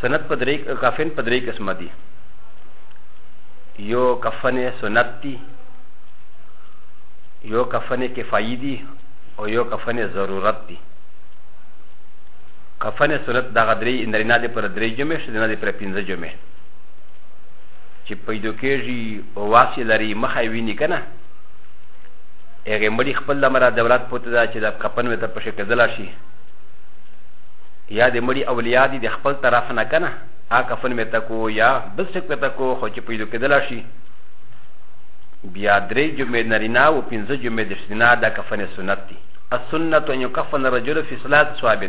سنت په درې کفن په درې قسمه دي یو کفن سنت دي یو کفن کفایي دي او یو کفن ضرورت دي کفن سنت دغه درې اندرینا دي پر درې جمع شي نه دي پر پنځه جمع چې پیدا کېږي او واسي لري مخه ویني کنه هغه مړي خپل لمره دولت پوت ده چې د کفن وته په شکل دلا شي یا د مړي اولیا دي د خپل طرف نه که نه هغه کفن مې ته کو یا بل څوک مې ته کو خو چې پیدا کېدلی شي بیا درې جمعې نارینه او پنځه جمعې د ښځینه دا کفن سنت دي السنت ان یکفن الرجل فی صلات صواب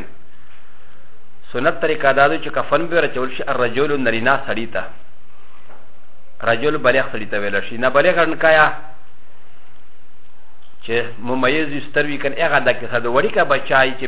سنت طریقه دا ده چې کفن به رچول شي الرجل نارینه سړی ته رجل بلغ سړی ته ویل شي نه بلغ نه کایا چې ممیز یې ستر وي کنه هغه دا کیسه ده وړي که بچای چې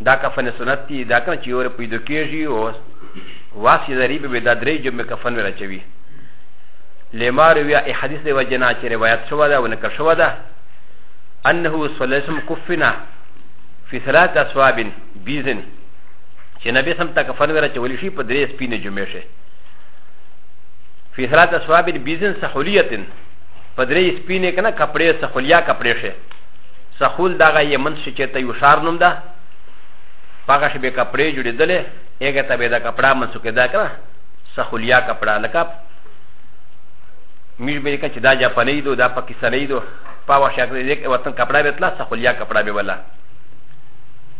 دا کفن سنت دی دا کنه چې یو پیدا کیږي او واسی لري به دا درې جمع کفن ولا چوي لما روي اي حديث دی وجنا چې روایت شو دا ونه کښو دا انه صلی الله علیه وسلم کفنا فی ثلاث اسواب بیزن چې نبی سم تا کفن ولا چولی شي په درې سپینه جمع شي فی ثلاث اسواب بیزن سحولیتن په درې سپینه کنه کپڑے سحولیا کپڑے شي سخول دغه یمن شي چې ته یو شار نوم ده پاګه شي به کپړې جوړېدلې هغه ته به دا کپړه منسوکه ده کنه سخولیا کپړه لکه میر به کچ دا جاپانی دو دا پاکستانی دو پاوا شکل دې کې وطن کپڑا به تلا سخولیا کپڑا به ولا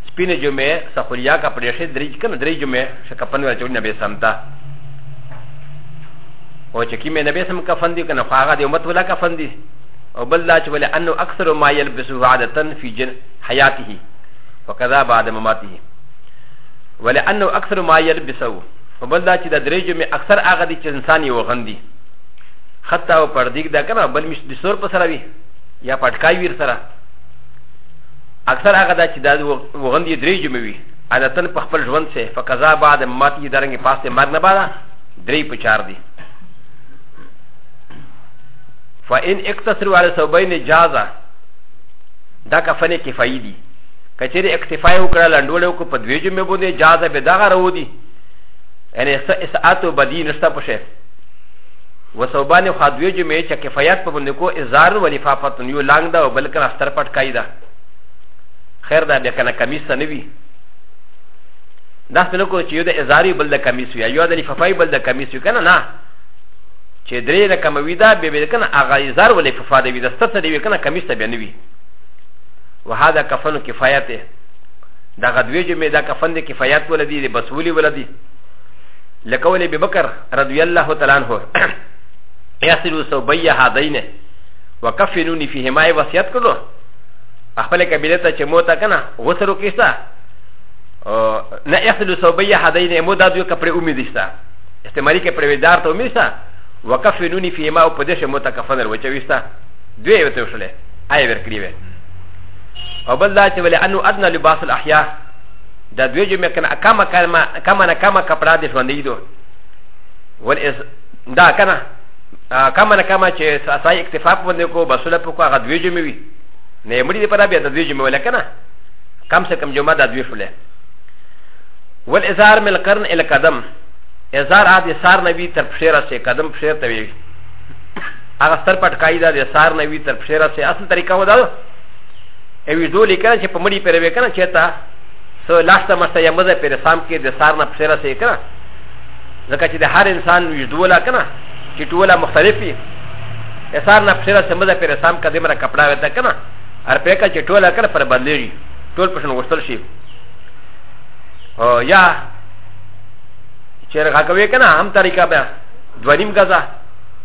سپین جمعه سخولیا کپڑے شه درې کنه درې جمعه شه کپن ور چونه به سمتا او چې کیمه نبی سم کفن دی کنه خو هغه دې امت ولا کفن دی او بل دا چې ولې انه اکثر ما يلبسه عادتا في جن حياته وكذا بعد مماته ولې انه اکثر ما يلبسه او بل دا چې د درې جمع اکثر هغه دي چې انسان یې وغندي حتی او پردیګ دا کنه بل مش د سور په سره وي یا پټکای ویر سره اکثر هغه دا چې دا وغندي درې جمع وي عادتا په خپل ژوند سه فقضا بعد مماته یې درنګ پاسه مرنه بالا درې په چار دي فإن اقتصروا على ثوبين جازا دا کفن کفائی دی کچر اکتفائی اکرا لندول اکو پا دوی جمع بوده جازا بی داغا رو دی یعنی اسعات و بدی نشتا پشه و ثوبان خوا دوی جمع چا کفایت پا بنده کو ازار و لفافتن یو لانگ دا و بلکن استر پت کئی دا خیر دا بیا کنه کمیس ته نه وي دا څه نه کوي چې یو د ازاري بل د کمیس وي یو د لفافای بل د کمیس وي کنه نه چې درې رقم وي دا بیا به کنه هغه ازار ولې کفا دی دا ستاسو دی کنه کمیس ته بیان وي وهذا کفن کفایت دی دا غدوی جمع دا کفن دی کفایت ولدی دی بسولی ولدی لکول ابي بکر رضی الله تعالی عنہ یاسلو سوبیا هذین وکفنونی فیهما وصیت کړو خپل قبیله ته چې موتا کنه غسرو کیسه نه یاسلو سوبیا هذین مو دا دوی کپره امید شته استعمالي کې پرې دار ته ومیسته وکفنونی فی ما او په دې شه مو ته کفن ور وچويسته دوی وته وشلې آی ور کړی وې او بل دا چې ولې انو ادنا لباس الاحیا دا دوی چې مې کنه کما کما کما نه کما کپڑا دې ژوندې دو ول اس دا کنه کما نه کما چې سای اکتفا په باندې کو بسله په کو هغه دوی چې مې وی نه مړي دې پر بیا د دوی چې مې ولې کنه کم سے کم جمعه دا دوی شولې والازار من القرن الى قدم ازار ا د سار نبی تر پښې راسي قدم پښې ته وي هغه ستر پټکای دا د سار نبی تر پښې راسي اصل طریقه ودا اوی دو لیکنه چې په مړی پر وکنه چې تا سو لاسته مسته یا مزه پر سام کې د سار نه پښې راسي کنه ځکه چې د هر انسان وی دولا کنه چې ټوله مختلفي اسار نه پښه سره مده پر سام کده مره کپڑا وته کنه ار په کا چې ټوله کړ پر بدلېږي ټول پښنه وستل شي او یا چې رغا کوي کنه هم طریقه به دوه نیم غزا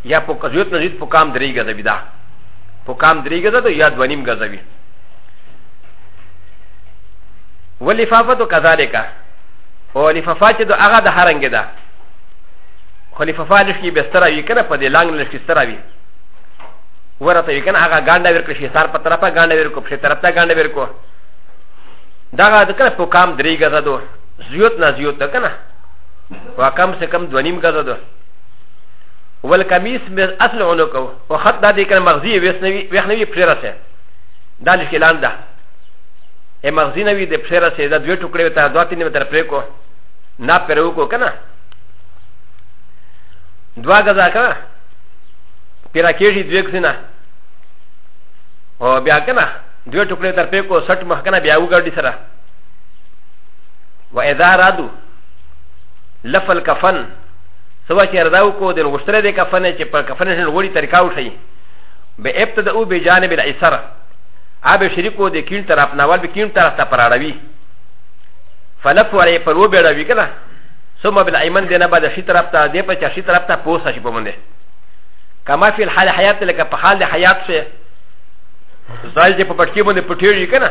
یا په کزوت نه زیات په کام درې غزا وي دا په کام درې غزا ته یا دوه نیم غزا وي ولفافه تو کذالک او لفافه چې د هغه د هرنګ ده خو لفافه لشي به ستره وي کنه په دې لانګ لشي ستره وي ورته وي کنه هغه ګانډه ورکړي شي سار په طرفه ګانډه ورکو په طرفه ګانډه ورکو دا هغه د کنه په کام درې غزا دوه زیوت نه زیوت ده کنه و کم سه کم دو نیم غزه ده ول کمیس مز اصل اونو کو و خط دا دې کنه مغزی ویس نه وی ویخ نه وی پسیره سه دا لشکلان ده ا مغزی نه وی د پسیره سه دا دوه ټوکړې ته دوه تین متر پرې کو نه پرو کو کنه دوه غزه کنه پیرا کېږي دوه کسنه او بیا کنه دوه ټوکړې تر پې کو سټ مخ کنه بیا وګړي سره و اذا رادو لفل کفن سوا چې رداو کو د غشتره د کفن چې په کفن شن وړي طریقه وشي به ابتداو به جانب الایسر اب شریکو د کین طرف ناول به کین طرف ته پراړوي فلف وړي پر و بیړوي کنه ثم بالایمن دینه بعد شي طرف ته د په چشي طرف ته پوسه شي په مونږه کما فی الحال حیات لکه په حال حیات شه زال چې په پټکی باندې پټیږي کنه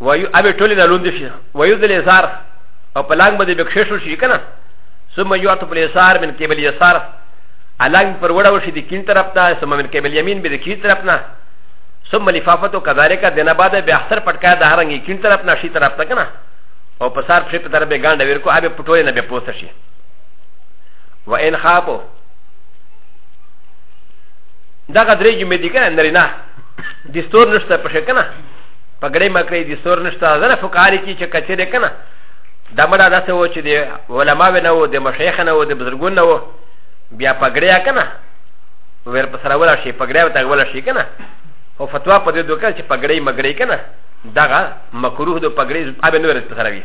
وایو ابي ټولې نه لوند شي وایو د لیسار او په لانګ باندې بکښې شو شي کنه ثم يعطى باليسار من قبل يسار الان پر وړه وشي د کین طرف ته ثم من قبل يمين به د کین طرف نه ثم لفافته كذلك دنا بعد به اخر پټکا د هرنګ کین طرف نه شي طرف ته کنه او په سار په طرف به ګانډه ورکو ابي پټوي نه به پوس شي وان خافو دغه درې جملې دي کنه نرینه د ستور نشته په شي کنه پګړې مکړې د ستور نشته زنه فقاری کی چې کچره کنه دا مړه داسې و چې د علما نه و د مشیخ نه و د بزرګون نه و بیا پګړې کنه ور په سره ولا شي پګړې وته ولا شي کنه او فتوا په دې دوکه چې پګړې مګړې کنه دغه مکروه د پګړې اب نه ورته سره وي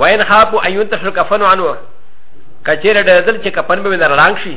وین خاپو ایون تشرک فنو عنو کچیر ډېر دل چې کپن به نه رنگ شي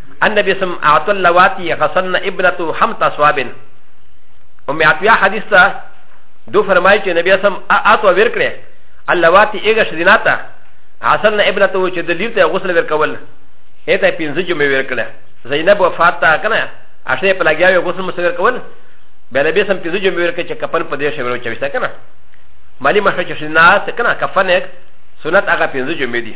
النبي سم اعطى اللواتي غسلنا ابنته حمت اصواب ام عطيه حديث ته دو فرمای چې نبی سم اعطى ورکړي اللواتي اغه شديناته غسلنا ابنته چې د لیر ته غسل ورکول اته پنځه جمعې ورکړه زینب وفات تا کنه اشه په لګیاوي غسل مسور کول بیا نبی سم پنځه جمعې ورکړه چې کفن په دې شی ورو چويسته کنه مالی مشه چې شدينات کنه کفن سنت هغه پنځه جمعې دي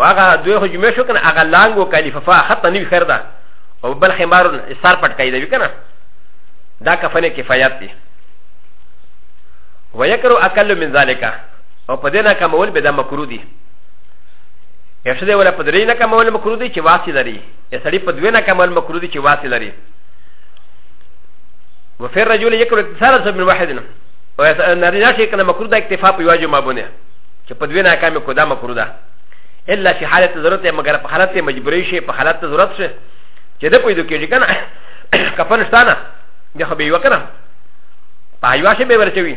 هغه دوی خو جمعه شو کنه هغه لانګو کا لفافه خط نه وي خیر ده او بل خمار سر پټ کړی دی کنه دا کفنه کفایت دی ويكرو اقل من ذلك او په دې نه کمول به دا مکرو دي یو څه دی ولا په درې نه کمول مکرو دي چې واسي لري یې سړی په دوه نه کمول مکرو دي چې واسي لري وفي الرجل يكرو اكثر من واحد او نارینه شي کنه مکرو دا اکتفا په یو جمع بونه چې په دوی ناکامې کو دا مکرو ده الا فی حالت ضرورت یې مګر په حالت مجبوري شي په حالت ضرورت شي چې ده پیدا کېږي که نه کفن شته نه د خو به یې وکړه په حیوا شي به ورچوي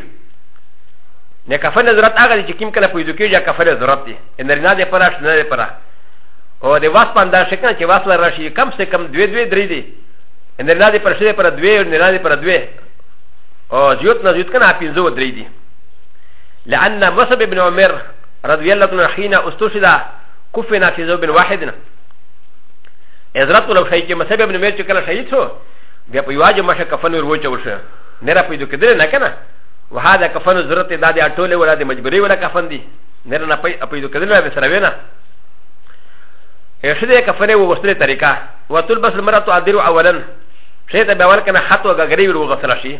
نه کفن ضرورت هغه دی چې کوم کله پیدا کېږي کفن ضرورت دی نرینه دې پره شنه دې پره او د واس په انداز شکنه چې واس لر راشي کم سه کم دوی دوی درې دي نرینه دې پر شي پر دوی نرینه دې پر دوی او زیوت نه زیوت کنه پینځو درې دي لأن مصعب بن عمر رضي الله عنه حين استشهد كفنا في ذوب واحد ازرت ولو شيء چې مصعب بن عمر چې کله شهید شو بیا په یواجه مشه کفن ور وچول شو نه را پیدا کېدل نه کنه وهذا کفن ضرورت دا د ټوله ولا د مجبوري ولا کفن دی نه نه پیدا کېدل نه سره وینا ا ش د ي كفن و غسل طريقه وتلبس المرأة ادير اولا شيء تبعوال كان حتى غريب وغسل شيء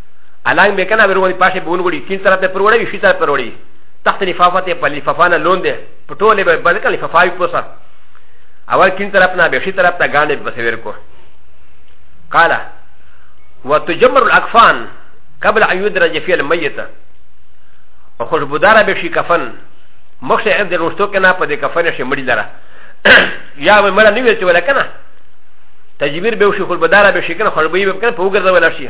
الان به کنه ورونی پاشه بون وړي تین طرف ته پر وړي شي طرف پر وړي تحت لفافه ته په لفافه نه لون ده په ټوله به بلکې لفافه وي پوسه اول تین طرف نه به شي طرف ته غانې بس ور کو قال وتجمر الاكفان قبل ان يدرج في الميت وخشبدار به شي کفن مخشه عند الوشتو کنه په دې کفن شي مړي لره یا مړه نیول چې ولا کنه تجمیر به شي خشبدار به شي کنه خړبې به کنه په وګرځول شي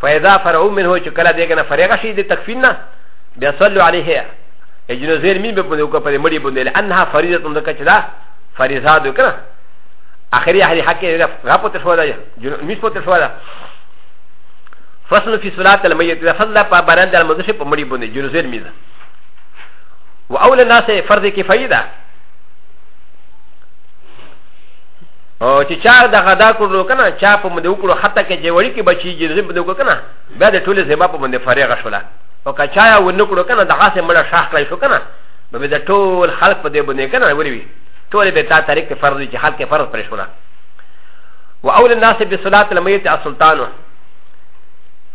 فاذا فرعوا منه چې کله دغه نه فرغ شي د تکفین نه بیا صلو علیه اجنو زیر می به په کو په مړي باندې لانها فریضه تم دکچ دا فریضه دو کنه اخری اهل حق را پته شو دا میس پته شو دا فصل فی صلات المیت دا فضل په برند المدش په مړي باندې جنو زیر می دا واول الناس فرض کفایه ده او چې چا د غدا کړو کنه چا په مده وکړو حتی کې چې وړي کې بچي چې زب دو کنه بیا د ټوله زبا په مده فارغ شولا او که چا و نه کړو کنه د غاسه مړه شاخ کړی شو کنه نو به د ټول خلق په دې باندې کنه وری وي ټول به تا طریق ته فرض چې خلق فرض پرې شولا و اول الناس بالصلاه المیت السلطان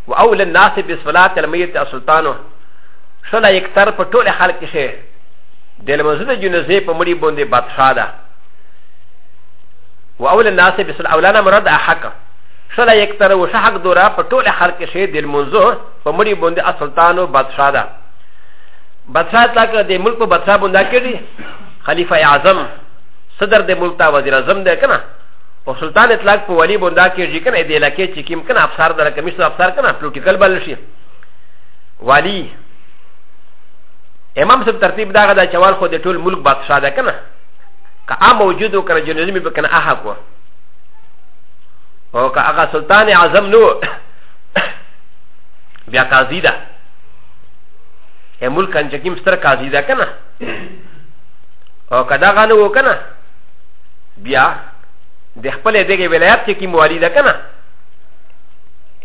و اول الناس بالصلاه المیت السلطان شلا یک تر په ټول خلق کې شه د لمزه د جنازې په مړي باندې بادشاہ ده و اول الناس بسل اولانا مراد احق شلا یک تر و شحق دورا پر طول خلق شی دل منظور پر مری بند اصلطان و بادشاہ دا بادشاہ تا کر دے ملک پر بادشاہ بندا کری خلیفہ اعظم صدر دے ملک تا وزیر اعظم دے کنا و سلطان اطلاق پر ولی بندا کری کنا دے لکے چکیم کنا افسار در کمیشن افسار کنا پلوٹیکل بلشی والی امام سب ترتیب داغه دا چوال خو د ټول ملک بادشاہ ده کنه که آ موجود و کنه جنرال می بکنه آها کو او که آغا سلطان اعظم نو بیا قاضی ده ای ملک انجکیم ستر قاضی ده کنه او که دا غانو و کنه بیا د خپل دغه ولایت کې کی موالی ده کنه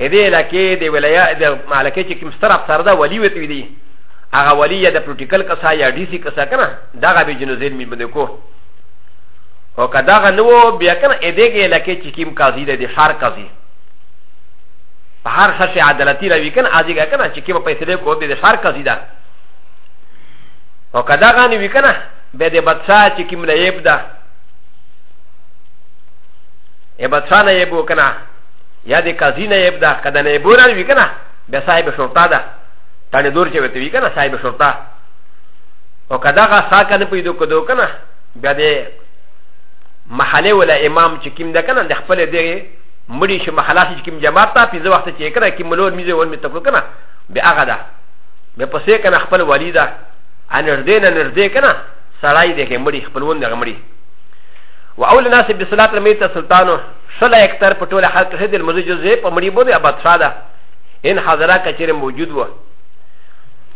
ا دې علاقې د ولایت د مالکې چې کوم ستر افسر ده ولی وتی دی هغه ولی یا د پروتوکول کسا یا ډي سي کسا کنه دغه به جنزیر می بده کو او که دغه نو بیا کنه ا دې کې لکه چې کیم قاضي دی د شار قاضي په هر څه چې عدالتي راوي کنه ا دې کنه چې کیم پیسې کو د شار قاضي ده او که دغه نو وی کنه به د بادشاہ چې کیم لایب ده ا بادشاہ نه یې بو کنه یا د قاضي نه یې ده کده نه یې بو راوي کنه به صاحب شرطه ده تړي دور چې وته وی کنه صاحب شرطه او که دغه ساه که نه پیدا کېدو که نه بیا د محلې ولا امام چې کوم ده که نه د خپل دغې مړي چې محله چې کوم جماعت ته پنځه وخته چې که نه کوم لور میزه ور مې ته کړو که نه بیا هغه ده بیا پسې که نه خپل والي ده انردې نه نردې که نه سړی دی که مړي خپلوند دغه مړي و اول ناس بسلات رمیت سلطانو شل اکتر په ټوله خلق شه د لمزه جزې په مړي بوده اباد شاده ان حاضره کچېره موجود و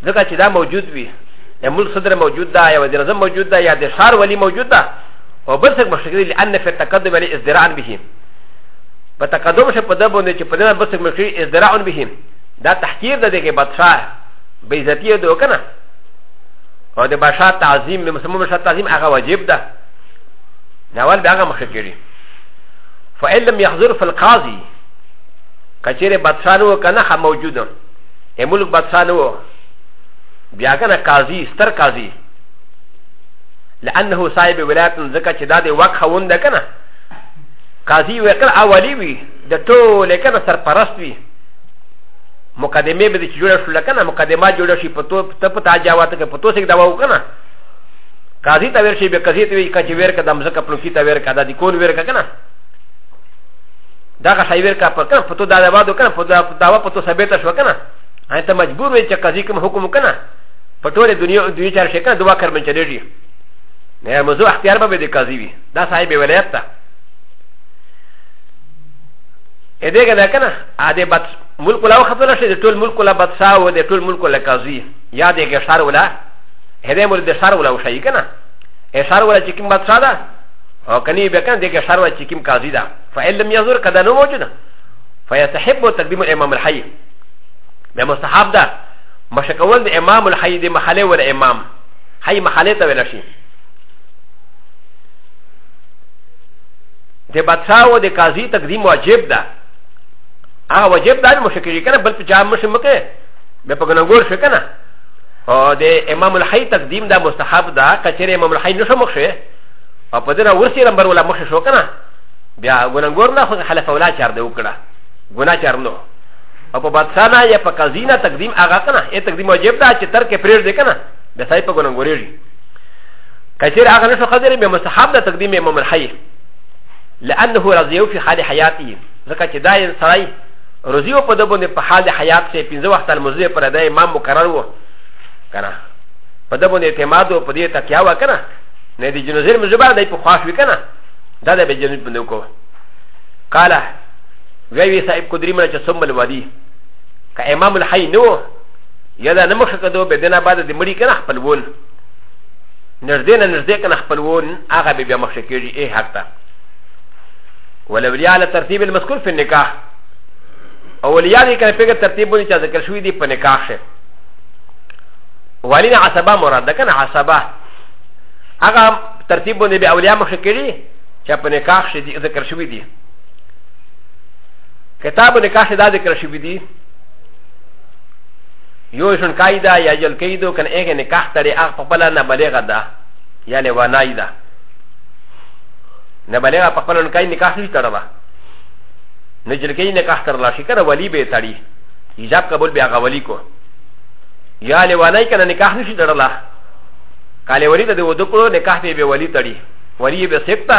ځکه چې دا موجود وي د ملک صدر موجود ده یا وزیر اعظم موجود ده یا د شهر ولی موجود ده او بل څوک مشکل دی ان فی تقدم علی ازدراء به په تقدم شه په ده باندې چې په دې بل څوک مشکل ازدراء به دا تحقیر ده دغه بادشاہ بې عزتی ده کنه او د بادشاہ تعظیم د مسلمان بادشاہ تعظیم هغه واجب ده نوال به هغه مخکې کړي فإن لم يحضر فالقاضي كثير بطسانو كان موجودا يملك بطسانو بیا کنه قاضي ستر قاضي لانه صاحب ولایت ځکه چې دا د وقت خوند ده کنه قاضي وي کنه اولی وي د ټول کنه سرپرست وي مقدمه به چې جوړه شول کنه مقدمه جوړه شي په تو ته په تاجاوات کې په تو سګ دا وو کنه قاضي ته ورشي به قاضي ته وي کچ ور کده مزکه پلوکی ته ور کده د کون ور کنه دا که شایور کا په کنه په تو دا دا وادو کنه په دا په تو سبیت شو کنه ان ته مجبور وې چې قضیه کوم حکم کنه په ټوله دنیا او دوی چار شي کنه دوا کار باندې لري نه موضوع اختیار به دې قضیه وي دا صاحب ولایت ته ا دې کنه کنه ا دې بد ملک لا خپل شي ټول ملک لا بد سا و دې ټول ملک لا قضیه یا دې کې شار ولا هدې مول دې شار ولا وشي کنه ا شار ولا چې کوم بد سا ده او کني به کنه دې کې شار ولا چې کوم قضیه ده فعلم یزور کده نو موجوده فيستحب تقديم الامام الحي م س ح ا ب د ا مشكول د امام الحي د محله ولا امام حي محله ت و ل ش ي د بادشاہ و د قاضي تقديم واجب ده هغه واجب ده مشکل یې کنه بل په جام مشه مکه به په ګنګور شو کنه او د امام الحي تقديم ده مستحب ده کچره امام الحي نشه مخ شي او په دغه ورسي نمبر ولا مخ شو کنه بیا ګنګور نه خو خلف ولا چار ده وکړه ګنا چار نو او په بادشاهنا یا په قضینا تقدیم هغه کنه ای تقدیم واجب ده چې ترک پرېږ دی کنه د سای په ګنن ګورېږي کچیر هغه نشو خبرې به مستحب ده تقدیم امام مرحی لانه رضیو فی حال حیاتی ځکه چې دا یې سړی رضیو په دبن په حال حیات کې پنځه وخت المزه پر د امام مقرر وو کنه په دبن اعتماد او په دې تکیا و کنه نه دی جنازې مزبا دای په خواش وکنه دا د به جنازې بندو کو قاله وی صاحب قدری مړه چې سمبل وادي که امام الحی نه و یا دا نه مخه کدو به دنه بعد د مړي کنه خپلوون نږدې نه نږدې کنه خپلوون هغه به بیا مخه کېږي ای حق ته ولولیا علی ترتیب المذکور فی النکاح اولیا دې کنه په ترتیب باندې چې ذکر شوی دی په نکاح شه والین عصبه مراد ده کنه عصبه هغه ترتیب باندې به اولیا مخه کېږي چې په نکاح شه ذکر شوی دی کتاب نکاح دا ذکر شوی دی یو شن قاعده یا جل کیدو کن اګه نکاح ترې اخ په بل نه بلغه ده یا له ونای ده نه بلغه په بل نه کای نکاح نه تړوا نه جل کین نکاح تر لا شي کنه ولی به تړي حجاب قبول بیا غولی کو یا له ونای کنه نکاح نه شي تړلا کاله ولی ته د ودکړو نکاح به ولی تړي ولی به سپتا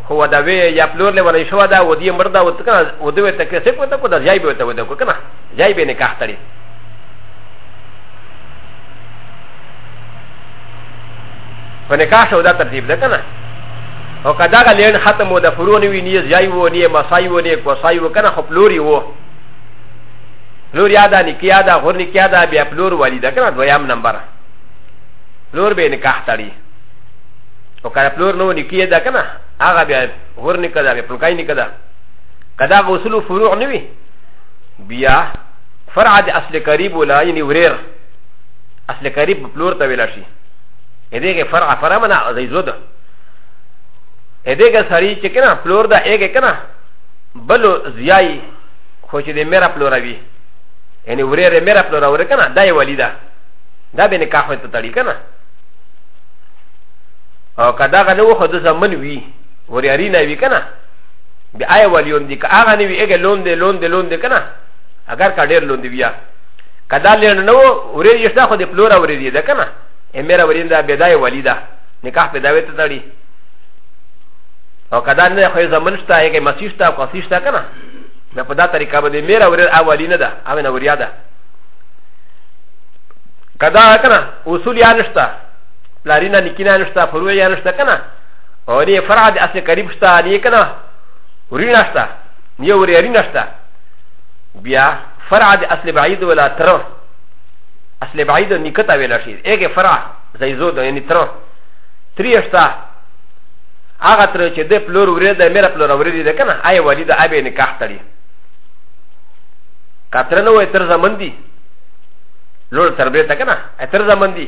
خو و دا وی یا پلور له ورې شو دا و دې مردا و تکا و دوی ته کې څه کو ته کو دا ځای به ته و دا کو کنه ځای به نه کاختړي په نکاح شو دا ترتیب ده کنه او کدا غ لین ختم و د فرون وی نیز جای و نی مسای و نی کوسای و کنه خو پلوری و پلور یادا نکیا دا غور نکیا دا بیا پلور والی دا کنه دویم نمبر پلور به نکاح تړي او کله پلور نو نکیه ده کنه هغه بیا هور نکه ده بیا پلکای نکه ده کدا غسل فروع نه وي بیا فرع د اصل قریب ولا یعنی وریر اصل قریب پلور ته ویل شي اده کې فرع فرع منا زې زود اده کې سری چې کنه پلور دا اګه کنه بل زیای خو چې د میرا پلور وی یعنی وریر میرا پلور ور کنه دای ولیدا دا به نکاح ته تړي کنه او که دغه نه و خو د زمن وي ورې اري نه وي که نه د آیا و لون دي که هغه نه وي هغه لون دی لون دی لون دی که نه اگر که ډېر لون دی بیا که دا لېن نه و ورې یې شته خو د پلوره ورې دی ده که نه امیر ورې ده بې دای ولي ده نکاح په داوې ته تړي او که دا نه خو یې زمن شته هغه مسیح شته او کسي شته که نه نه په دا طریقه باندې میر ورې اولی نه ده هغه نه وریا ده که دا که نه اصول یا نشته لارينا نكينا نشتا فروعيا نشتا كنا وني فرع دي أسل قريب شتا ني كنا ورينا شتا ني ورينا شتا بيا فرع دي أسل بعيد ولا ترى أسل بعيد نكتا ولا شيء إيه فرع زي زود يعني ترى تري شتا هغه تر چې د پلور ورې د میرا پلور ورې ده کنه آی ولی د ابي نکاح تړي کتر نه وای تر زمن دي لور تربیت کنه تر زمن دي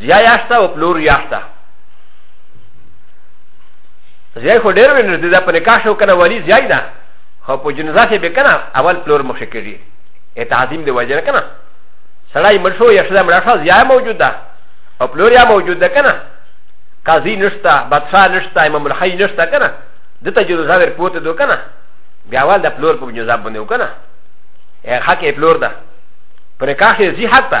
زیا یاشتا او پلور یاشتا زیا خو ډېر وینر دي دا په نکاح شو کنه ولی زیای ده خو په جنازه کې به کنه اول پلور مخ کېږي ا تعظیم دی وجه کنه سړی مړ شو یا شدا مړ شو زیا موجود ده او پلور یا موجود ده کنه قاضي نشتا بادشاہ نشتا امام الحی نشتا کنه دته جنازه ور پوته دو کنه بیا اول د پلور په جنازه باندې وکنه ا حق پلور ده پر کاخه زی حتی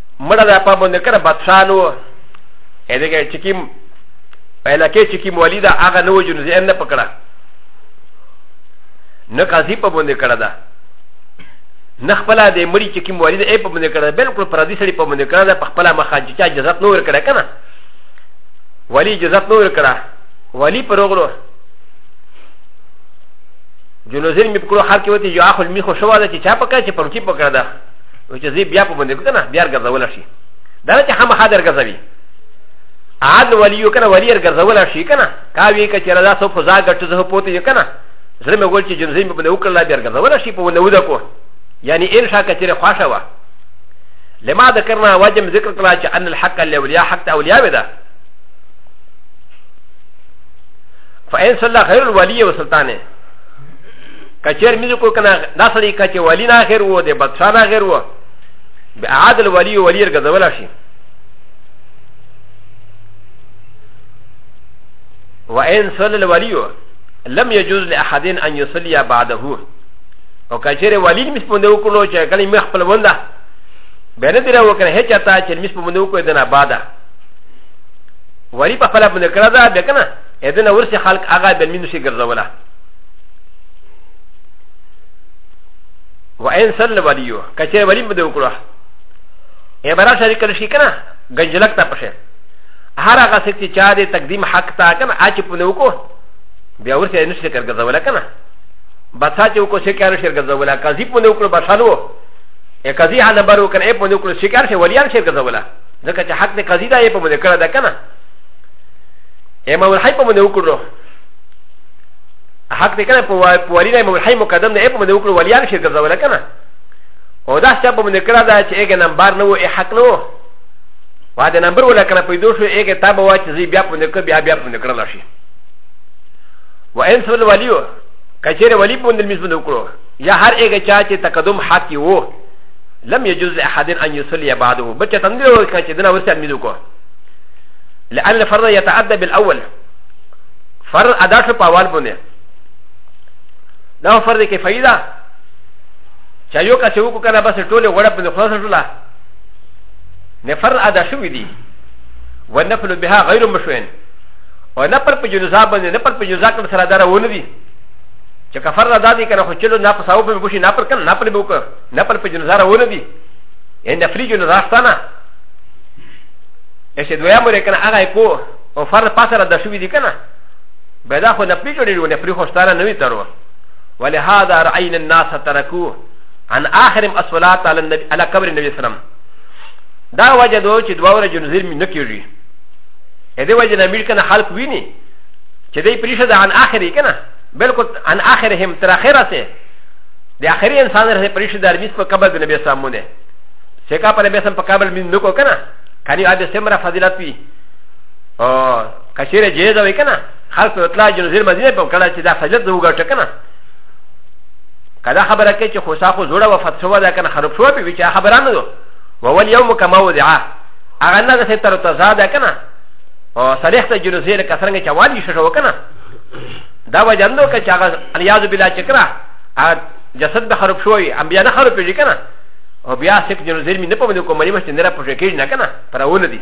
مړه ده په باندې کړه بادشاهانو اې دغه چې کوم علاقې چې کوم والي ده هغه نه وجو نه نه پکړه نه قاضي په باندې کړه ده نه خپل د مړي چې کوم والي ده اې په باندې کړه ده بالکل پردي سړي په باندې کړه ده په خپل مخه چې چا اجازه نه ورکړه کنه والي اجازه نه ورکړه والي پر وګړو جنوزیر می پکړو حال کې وتی یو اخل می خو شو ده چې چا پکړه چې پروتي پکړه ده او چې زی بیا په باندې کنه بیا ګرځول شي دا چې هم حاضر ګرځوي عاد ولی یو کنه ولی ګرځول شي کنه کاوی کچې رضا سو فزا ګټ زه پوتې یو کنه زړه مې ول چې جنزې مې باندې وکړل بیا ګرځول شي په ونه ودا کو یعنی ان شا کچې خوښه وا لما ذكرنا واجب ذكر كلاش ان الحق الاولياء حق اولياء بدا فان صلى خير الولي وسلطانه کچیر مې کو کنه دا سړی کچې ولی نه غیر وو د بادشاہ نه غیر وو به عادل ولی ولی ګرځول شي وان صلى الولي لم يجوز لاحد ان يصلي بعده او کچیر ولی مې سپوند وکړو چې کله مې خپل ونده به نه دی راوکړ هیڅ چاته چې مې سپوند وکړو دنه بعده ولی په خپل باندې کړه دا به کنه اذن ورسي خلق هغه د مين شي ګرځوله و ان سر له ولیو کچې ولی مده وکړه ای برا شریک لشي کنه گنجلک ته پشه هر هغه څه چې چا دې تقدیم حق تا کنه اچ په نو کو بیا ورته نشته کړ غزول کنه بچا چې کو څه کار شر غزول قاضي په نو کړ بشالو ای قاضي هله برو کنه په نو کړ څه کار شي ولیان شر غزول ځکه چې حق دې قاضي دا یې په مده کړه دا کنه ای ما ولحي په مده وکړو حق دې کنه په ولی نه ملحي مقدم نه په مده وکړو ولیان شي ګرځول کنه او دا څه په مده کړه دا چې هغه نمبر نه و حق نه و وا د نمبر ولا کنه پیدا شو هغه تاب وا چې زی بیا په مده بیا بیا په مده کړل شي و ان سول ولیو کچېره ولی په مده مزمن وکړو یا هر هغه چا چې تقدم حق وو لم يجوز لاحد ان يصلي بعده بچه تندې و کچې دنا ورسې مزو کو لأن الفرض يتعدى بالأول فرض ادا شو په اول باندې دا فرض کې فائدہ چې یو کس یو کو کنه بس ټوله غړپ باندې خلاص شولا نه فرض ادا شو دي ونفل بها غیر مشوین او نه پر په جنزا باندې نه پر په جنزا کړه سره دار ونه دي چې کفر ادا دي کنه خو چلو نه پساو په بوشي نه پر کنه نه پر بوک نه پر په جنزا ونه دي ان فری جنزا ستانه اشه دویا مور کنه هغه کو او فرض پاسره د شوی دی کنه به دا خو نه پری جوړی ونه پری خوشتاره نه وی ترو ولهذا رعین الناس ترکو عن اخرم الصلاه على النبي على قبر النبي صلى الله عليه وسلم دا وجه دو چې دوه ورځې نذیر می نه کیږي ا دې وجه نه میر کنه خلق ویني چې دې پریشه ده عن اخرې کنه بالکل عن اخرهم تر اخره سه د اخري انسان سره پریشه ده رمیس په قبر د نبی صلی الله علیه وسلم نه چې کا په نبی صلی الله علیه وسلم په قبر می نه کو کنه کني ا دې سمره فضیلت وی او کچیره جیزه وی کنه خاص په اطلاع جنوزیر مدینه په کله چې دا فضیلت د وګټه کنه کله خبره کوي چې خوسا خو زوړه وفات شو دا کنه خراب شو به چې خبره نه دو وول یوم کما ودعا هغه نه د ستر تزا ده کنه او صالح ته جنوزیر کسرنګ چې والی شو کنه دا وجه نو که چې هغه الیاذ بالله چکرا جسد به خراب شوی انبیا نه خراب پیږي کنه او بیا سک جنوزیر می نه پوهیږي کومه مشته نه را پوهیږي نه کنه پرونه دي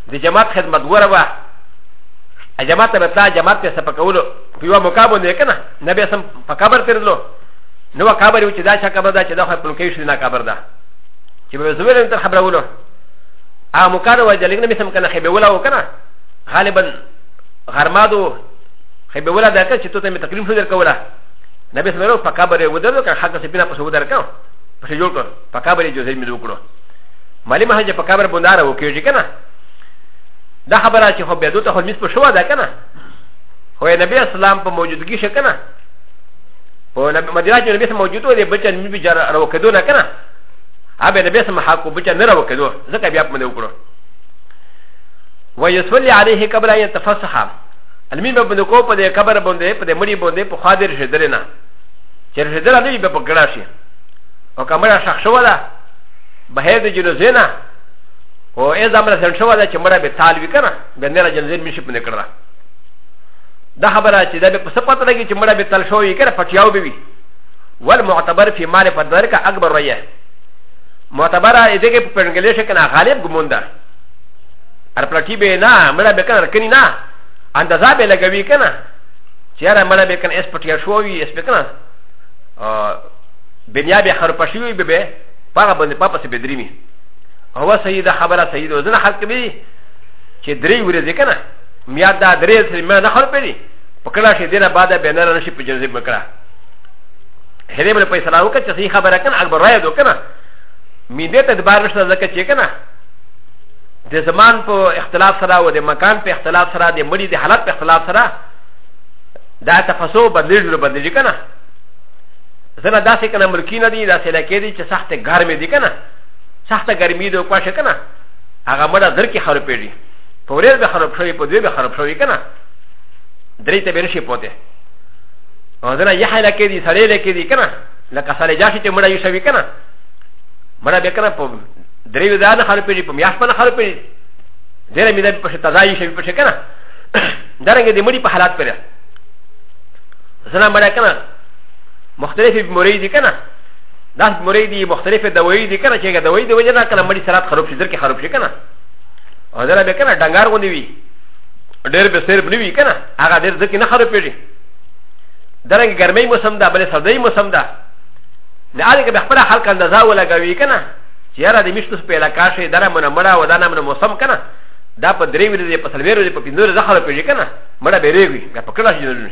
د جماعت خدمت ګوره وه جماعت به تلا جماعت په سپه کولو په یوه موقع باندې که نه نه به سم په قبر تېرلو نو قبر یو چې دا چا قبر ده چې دا خو پلونکی شي نه قبر ده چې به زه ویلم تر خبرولو هغه موقع نه وه جلګ نه مې سم که نه خیبوله و که نه غالبا غرمه دو خیبوله ده که چې تو ته مې تکلیف نه در کوله نه به سم په قبر یې ودرلو که حق سپینه پسې ودر کړم پسې جوړ کړم په قبر یې جوزې مې وکړو مالي مهر چې په کبر باندې راو کېږي کنه دا خبره چې خو بیا دوته خو مس په شو ده کنه خو نبی اسلام په موجودګي شه کنه په مدینه کې نبی سم موجود و دې بچن می بجار راو کېدو نه کنه هغه نبی سم حق بچن نه راو کېدو ځکه بیا په مده وکړو ويصلي عليه قبل ان يتفسح المين بابن كو قد يكبر بوندي قد يمري بوندي بخادر شدرنا شدرنا لي بابن كراشي وكامرا شخص ولا بهر د جنازې نه او ای زمره سن شو دا چې مړه به تال وی کنه به نه را جنازې مشي په نکړه دا خبره چې دا به په سپت لګي چې مړه به تل شو یې کنه پټیاو به وي ول معتبر فی مال په در کا اکبر رایه معتبر ا دې کې په پنګلیش کې نه غالب ګموندا ار پلټی به نه مړه به کنه کني نه اندازا به لګوي کنه چې را مړه به کنه اس پټیا شو وي اس به کنه بنیا به خرپه شوی به به پاغه باندې پاپه سي بدريمي هو صحیح ده خبره صحیح ده ځنه خلک به چې درې ورځې کنه میا دا درې سره ما نه خرپه دي په کله شي دینه بعد به نه راشي په جنزیب مکړه هرې بل پیسې لاو کچ صحیح خبره کنه اکبر راي دو کنه می دې ته د بار نشته ځکه چې کنه د زمان په اختلاف سره او د مکان په اختلاف سره د مړي د حالت په اختلاف سره دا تفسو بدلېږي بدلېږي کنه زنه داسې کنه ملکی نه دی داسې لکه دی چې سخت ګرمې دی کنه سخت ګرمې دی او کوشه کنه هغه مړه در کې خراب پیږي په ورځ به خراب شوی په دوی به خراب شوی کنه درې ته به نشي پوته او زنه یحه لکه دی سړی لکه دی کنه لکه سړی جاشي چې مړه یې شوی کنه مړه به کنه په درې ورځې نه خراب پیږي په میاش په نه خراب پیږي ډېر مې د په تدای شوی په کنه درنګ دې مړي په حالات پره زنه مړه کنه مختلفې بیمورۍ دي که نه دا بیمورۍ دي مختلفې دوایي دي که نه چې هغه دوایي د وجه نه کله مړي سرات خراب شي زر کې خراب شي که نه او زره به که نه ډنګار غوندې وي ډېر به سیر بنوي که نه هغه ډېر زر کې نه خرابېږي درنګ ګرمۍ موسم ده بلې سردۍ موسم ده د هغې کې به خپله خلک اندازه ولګوي که نه چې یاره د میشتو په علاقه شي دره منه مړه او دا نه منه موسم که نه دا په درې ورځې په څلوېر ورځې په پنځه ورځې خرابېږي که نه مړه به رېږي بیا په کله شي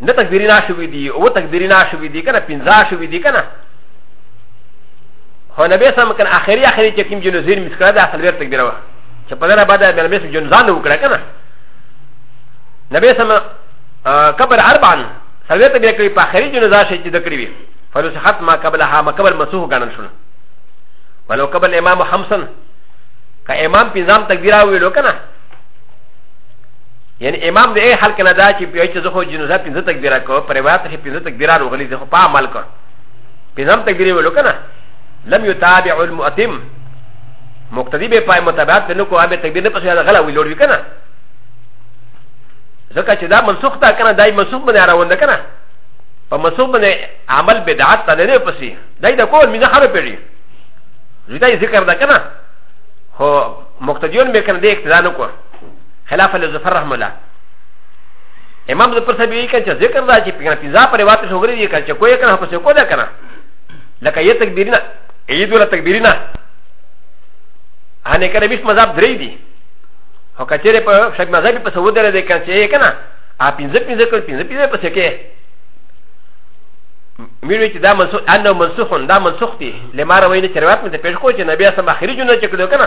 نه تکبیری نه شوی دی او تکبیری نه شوی دی کنه پنځه شوی دی کنه خو نبی سم کنه اخری اخری چې کوم جنو زیر مسکره ده اصل ور تکبیر وا چې په دغه بعد نبی سم جنو ځان وکړه کنه نبی سم کبر اربعن سلوی تکبیر کړی په اخری جنو ځا شي چې دکړی وی فلوس ختمه قبل ها مقبل مسوح غنن شنو ولو قبل امام حمسن که امام پنځام تکبیر ویلو کنه يعني امام د اي حال کنه دا چې په چې زخه جنازه پنځه تکبیره کو پر روایت کې پنځه تکبیره وروغلي زخه په عمل کړ پنځم تکبیره ولو کنه لم يتابع المؤتم مقتدی به پای متابعت نه کو امه تکبیر نه پسې دا غلا وی لوړ وی کنه ځکه چې دا منسوخ تا کنه دای منسوخ باندې راوند کنه په منسوخ باندې عمل بدعت ته نه پسې دای دا کول مینه خراب پیږي زیدای ذکر دا کنه هو مقتدیون به کنه دې اقتدا نه کوي خلاف له ظفر رحم الله امام ظفر صاحب یې کړ چې ذکر دا چې پیغمبر پیزا پر واته شو غري کړ چې کوی کنه پس کو دا کنه لکه یې تکبیرنا عید ولا تکبیرنا هنه کړه بیس مذهب درې دي او کچېره په شک مذهب په سعود درې کړ چې کنه ا پینځه پینځه کړ پینځه پینځه پس کې میر چې دا منسوخ انه منسوخ دا منسوخ دي لمر ویني چې روایت مې ته پېښ کو چې نبی اسلام اخري جنو چې کړو کنه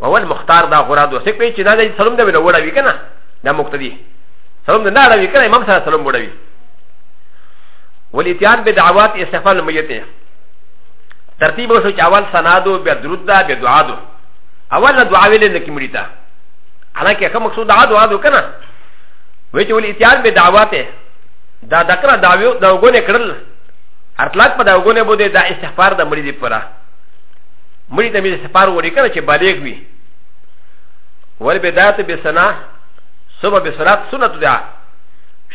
اول مختار دا غورا دو سک پی چی دا دی سلم دا بنا وڑا وی کنا دا مقتدی سلم دا نارا وی کنا امام سارا سلم وڑا وی والاتیان بدعوات استغفار المیتی ترتیب وشو چی اول سنادو بیا درود دا بیا دعا دو اول نا دعا ویلی نکی مری تا حالانکه که مقصود دعا دعا دو کنا وی چی والاتیان بدعوات دا دکنا دعویو دا وگونه کرل اطلاق پا دا وگونه بوده دا استغفار دا مریدی پرا مړي ته مې سپار وړي کنه چې بالغ وي ول به دات به سنا صبح به صلات سنت ده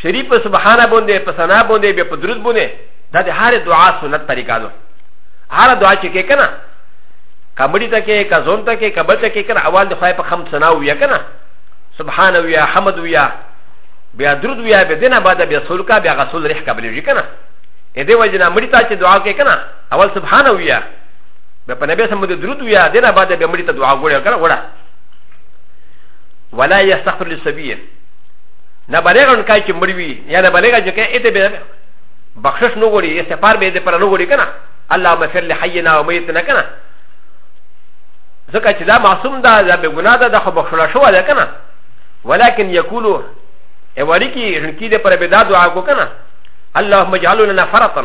شریف سبحانه باندې په سنا باندې به په درود باندې دا د هر دعا سنت طریقه ده هر دعا چې کې کنه کمړی ته کې کا زون ته کې کبل ته کې کنه اول د خدای په خم سنا ویا کنه سبحان ویا حمد ویا بیا درود ویا به دینه بعد بیا سول کا بیا غسل رح قبلږي کنه اې دې وجه نه مړی ته چې دعا کې کنه اول سبحان ویا به په نبی سم د درود ویا دینه بعد به مړی ته دعا غوړه کړه وړه ولا یستغفر للسبیه نه بلغن کای چې مړی وی یا نه بلغه چې کې اته به بخشش نو غوړي استغفار به دې پر نو غوړي کنه الله مغفر لحینا و میتنا کنه ځکه چې دا معصوم ده دا به ګناه ده دا خو بخښل شو ده کنه ولكن یقولو ای وړي کې رنکی دې پر به دا دعا کو کنه اللهم اجعلنا فرطا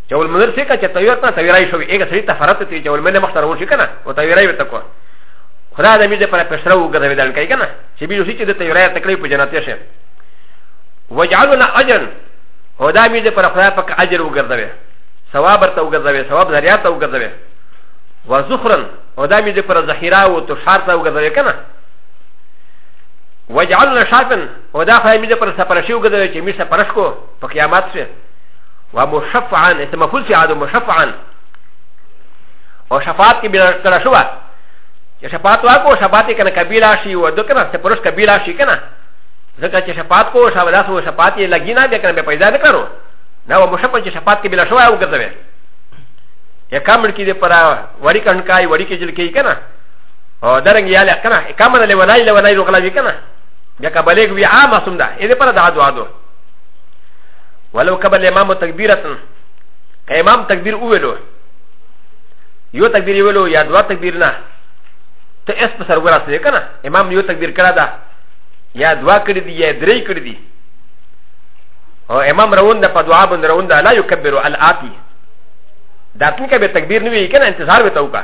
چې ول منر څه کا چې تویر ته تویرای شو ایګه سړی ته فرات ته چې ول مله مختار ون شي کنه او تویرای وته کو خدا د میزه پر پښره وګرځوي دل کوي کنه چې بیل شي چې د تویرای تکلیف په جنت شه وجعلنا اجرا او دا میزه پر خدا پک اجر وګرځوي ثواب ورته وګرځوي ثواب ذریعہ ته وګرځوي وزخرا او دا میزه پر ذخیره او تو شار ته وګرځوي کنه وجعلنا شافن او دا خدای میزه پر سپرشي وګرځوي چې میزه پرش کو په قیامت شه ومشفعا اسم مفعول سي عادو مشفعا او شفاعت کې بلا کړه شو چې شفاعت واکو شفاعت کنه قبيله شي و دو کنه ته پرش قبيله شي کنه ځکه چې شفاعت کو شابلاس و شفاعت یې لګی نه بیا کنه پیدا نه کړو نه و مشفع چې شفاعت کې بلا شو او ګرځوي یا کامل کې دې پرا وړي کڼ کای وړي کې جل کې کنه او درنګ یاله کنه کامل له ولای له ولای روغلا وی کنه بیا کبلګ وی عام اسم ده دې پر دا دعا دوه ولو کبل امام تکبیرتن که امام تکبیر اوولو یو تکبیر اوولو یا دوا تکبیر نه ته اس په سر ورسې کنه امام یو تکبیر کړه دا یا دوا کړی دی یا درې کړی دی او امام روان ده په دعا باندې روان ده لا یکبر الاتي دا ټول کبه تکبیر نه وی کنه انتظار وته وکا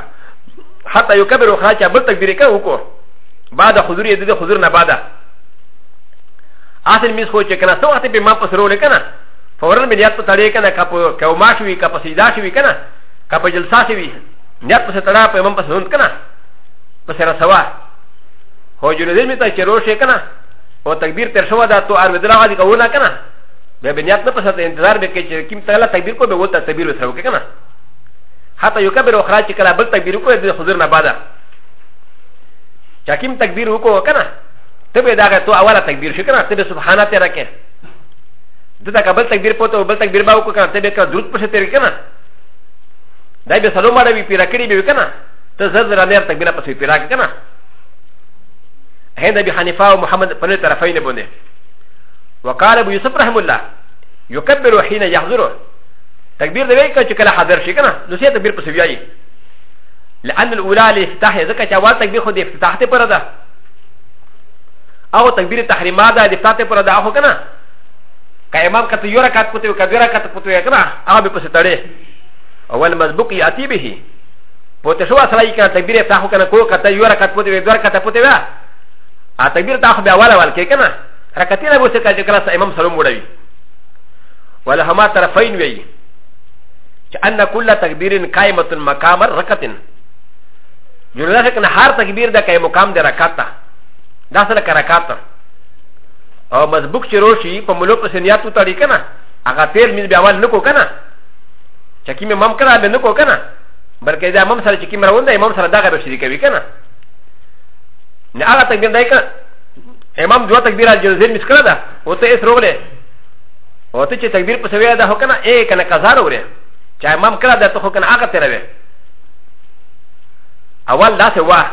حتی یکبر خاچا بل تکبیر کړه وکړه بعد حضور یې د حضور نه بعده اصل ميز خو چې کنه څو وخت به ما پسرو نه کنه فورن به نیت په تړې کنه کا په کوما شوي کا په سیدا شوي کنه کا په جلسه شوي نیت په ستړه په امام پسرو کنه په سره سوا هو جنودین می ته چې روشه کنه او تکبیر تر شو دا تو ار ودرا غادي کوونه کنه به بنیاد نه پسته انتظار به کې چې کیم تعالی تکبیر کو به وته تکبیر وسره وکړه کنه حتی یو کبر اخرا چې کله بل تکبیر کو د حضور نه بعد چا کیم تکبیر وکړو کنه ته به دغه تو اوله تکبیر شو کنه ته به سبحانه تیر کې دته کبل تکبیر پته او بل تکبیر باو کو کنه ته به کنه درود پښه تیر کنه دا به سلام اړه وی پیرا کړی به کنه ته زر زر نه تکبیر پسې پیرا کنه هند ابي حنيفه او محمد فن طرفين بني وقال ابو يوسف رحمه الله يكبر حين يحضره تكبير ده ويكا چكل حضر شي كنا نسيه تكبير بس بياي لان الاولى لافتتاح ذكا چاوال تكبير خود افتتاح تي پرده او تکبیر تحریما ده د پاتې پر ده هو کنه که امام کته یو رکعت پته که دوه رکعت پته کنه هغه به پسې تړي اول مسبوق یاتی به پته شو سره یې کنه تکبیر ته هو کنه کو کته یو رکعت پته دوه رکعت پته ویا ا تکبیر ته خو بیا والا ول کې کنه رکعتینه به څه کړي کله امام سره موړوي ولا هما طرفین وی چې ان کل تکبیر قائمه مقام رکعتین جوړ ده کنه هر تکبیر ده کای مقام ده رکعت ده دا سره کرکات او مزبوک چې روشي په ملو په سنیاتو تړي کنه هغه تیر مې بیا ول نکو کنه چکی مې مم کړه به نکو کنه بلکې دا مم سره چکی مې روان دی مم سره دا غره شریک وی کنه نه هغه تکبیر دای کنه امام دوه تکبیر الجزیر مس کړه دا او ته اس روغله او ته چې تکبیر په سویا ده هو کنه اے کنه قزار وره چې امام کړه دا ته هو کنه هغه تیر وی اول دا سه واه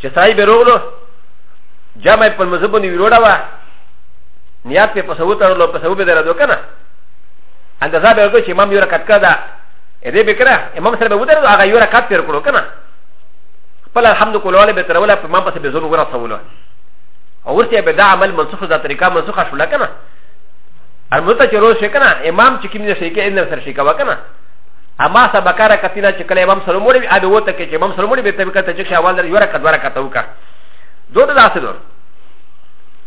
چې سړی به روغلو جامع په مذهب باندې وروړه وه نیات په پسو ترلو پسو به درلو کنه اندازه به وکړي چې امام یو رکعت کړه دې به کړه امام سره به ودرلو هغه یو رکعت تیر کړو کنه خپل الحمد کولاله به تروله په امام پسې به زور وګرا سوله او ورته به دا عمل منسوخ ده طریقه منسوخه شوله کنه المته چې روز شي کنه امام چې کوم نه شي کې ان سره شي کا وکنه اما سبکا را کتینا چې کله امام سلموړي وي ابه وته کې چې امام سلموړي به تبي کته چې اول در یو رکعت دوه رکعت وکړه دوه داسې دور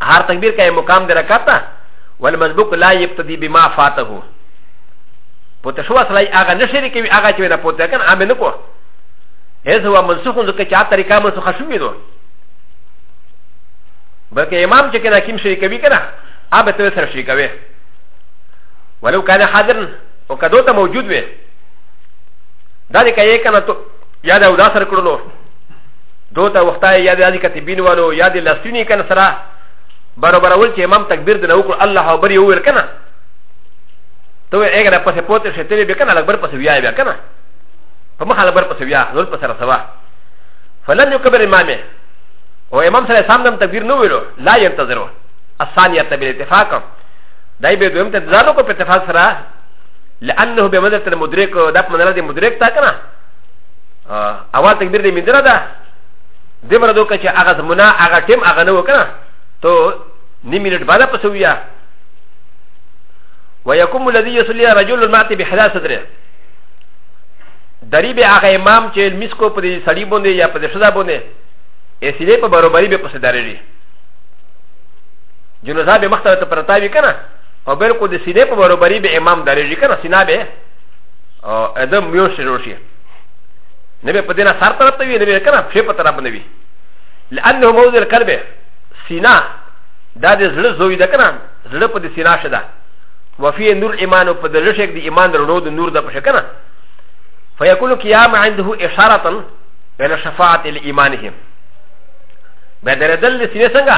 هر تکبیر کې مقام در رکعتا والمسبوق لا یبتدی بما فاته پته شو اصله هغه نشری کوي هغه چې نه پته کن امه نه کو هیڅ هو منسوخ ځکه چې هغه طریقه منسوخه شوې دو بلکې امام چې کنه کیم شری کوي کنه هغه به تر سره شری کوي ولو کان حاضرن او که دوته موجود وي دا دې که یې که نه تو یا د اوداس سره کړلو دوته وخته یا د هلي کتیبین والو یا د لاسونی که نه سره برابرول چې امام تکبیر د نه وکړو الله اکبر یې وویل که نه ته وایې هغه نه پسې پوتې شې تلې بیا که نه لږ بر پسې ویایې بیا که نه په مخه لږ بر پسې ویا نور پسې رسوه فلن يكبر امامه و امام صلى الله عليه وسلم تكبير نو ويلو لا ينتظره الثانية بالاتفاق دای به دویم ته ځانو کو په اتفاق سره لانه به مدد تر مدرک دا په منره دی مدرک تا کنه اول تکبیر دی مندره ده د بر دو کچ هغه زمونه هغه ټیم هغه نه وکنه ته نیم منټ بعد پس ویا ويقوم الذي يصلي رجل المات بحدا صدره دریب هغه امام چې مسکو په دې سړی باندې یا په دې شدا باندې اسیدې په برابرۍ به پس درېږي جنازه به مختلف پرتاوي کنه او بالکل د سینې په برابرۍ به امام درېږي کنه سینا به ادم یو شی جوړ شي نه به په دې نه سر طرف ته وي نه به کنه پښې په طرف نه وي لانه موضع القلب سینا دا د زړه زوی ده کنه زړه په دې سینا شه ده وفي نور ایمان په دې شک د ایمان رڼو د نور د پښه کنه فیکون قیام عنده اشاره الى شفاعت الايمانهم بدردل سینه څنګه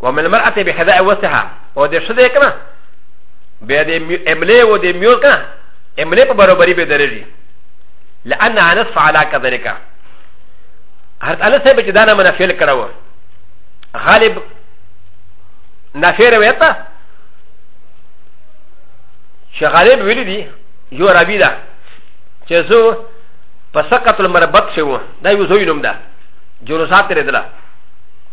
و من المرأة بحذاء وسها او د شده کنه بیا د امله او د میول کنه امله په برابرۍ به درېږي لأن انس فعل كذلك هر تعالی صاحب چې دا نه منفعل کړو غالب نافیر ویتا چې غالب ویل دي یو ربی ده چې زه په سقط المربط شوم دا یو زوی نوم ده جوړ ساتره ده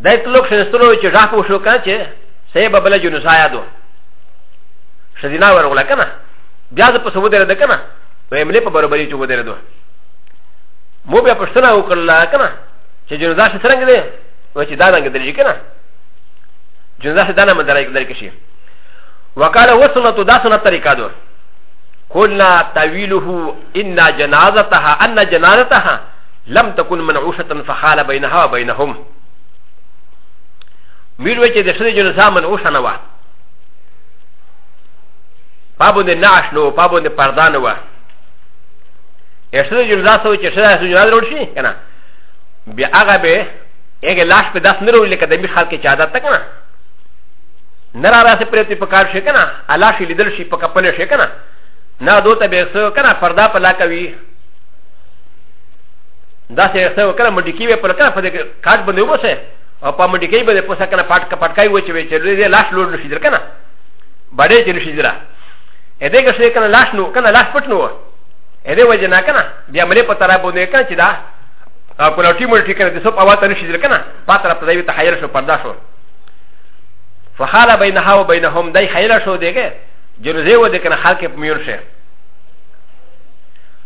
دا یې تلوک شنستلو چې ژاپه وشو کنه چې سه به بل جنو سایا دو شدینا ورغله کنه بیا زه په سعودي رده کنه وې ملي په برابرۍ چې ودرې دوه مو بیا پښتنه وکړله کنه چې جنو دا څه څنګه دی و چې دا څنګه درې کنه جنو دا څه دا نه مدرای درې کشي وقال وصلت دا سنه طریقه دوه قلنا تاويله ان جنازتها ان جنازتها لم تكن منعوشه فخال بينها وبينهم ميل وجه د شري جنسا منعوشه نه وه بابو د نعش نو بابو د پردان وه شري جنسا سو چې شري جنسا جوړ شي کنه بیا هغه به هغه لاش په داس نه وروړي لکه د می خلک چې عادت تک نه نه را راسې پرې ته پکار شي کنه الله شي لیدل شي په کپل شي کنه نه دوته به سو کنه پردا پلا کوي دا سه سه وکړه مډکی وی پر کړه په دې کاټ باندې وبسه او په مډکی باندې پوسه کنه پټ کا پټکای و چې وی چې لوی لاش لوړ نشي در کنه باندې چې نشي درا ا دې کې څه کنه لاش نو کنه لاش پټ نو ا دې وجه نه کنه بیا ملي په طرف باندې کنه چې دا کولاټي ملټي کنه د سب اواز ته نشي در کنه په طرف ته دی ته حیر شو پردا شو فخال بینها و بینهم دای حیر شو دیګه جنزه و دې کنه خلک په میور شه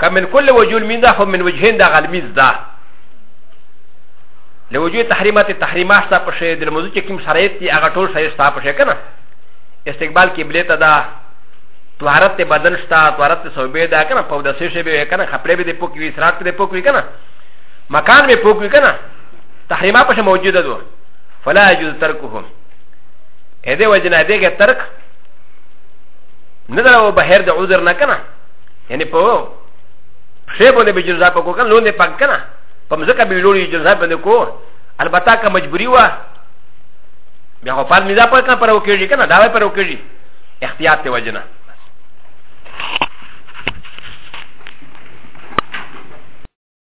که من کل وجه المین دا خو من وجهین دا غلمیز دا له وجه تحریمات تحریما شتا پشه د موضوع چې کوم شرایط دی هغه ټول شرایط شتا پشه کنه استقبال قبله ته دا طهارت ته بدن شتا طهارت ته صوبې دا کنه په داسې شی به کنه خپلې به دې پوک وی سرات دې پوک وی کنه مکان به پوک وی کنه تحریما پشه موجوده دو فلا يجوز ترکهم هذه وجنا دې کې ترک نه دا و بهر د عذر نه کنه یعنی په شی باندې به جنزا په کو کنه لوندې پک کنه په مزکه به لوري جنزا باندې کو البته که مجبوری و بیا خو پال میزا پر کنه پر وکړي کنه دا وای پر وکړي احتیاط ته وجنه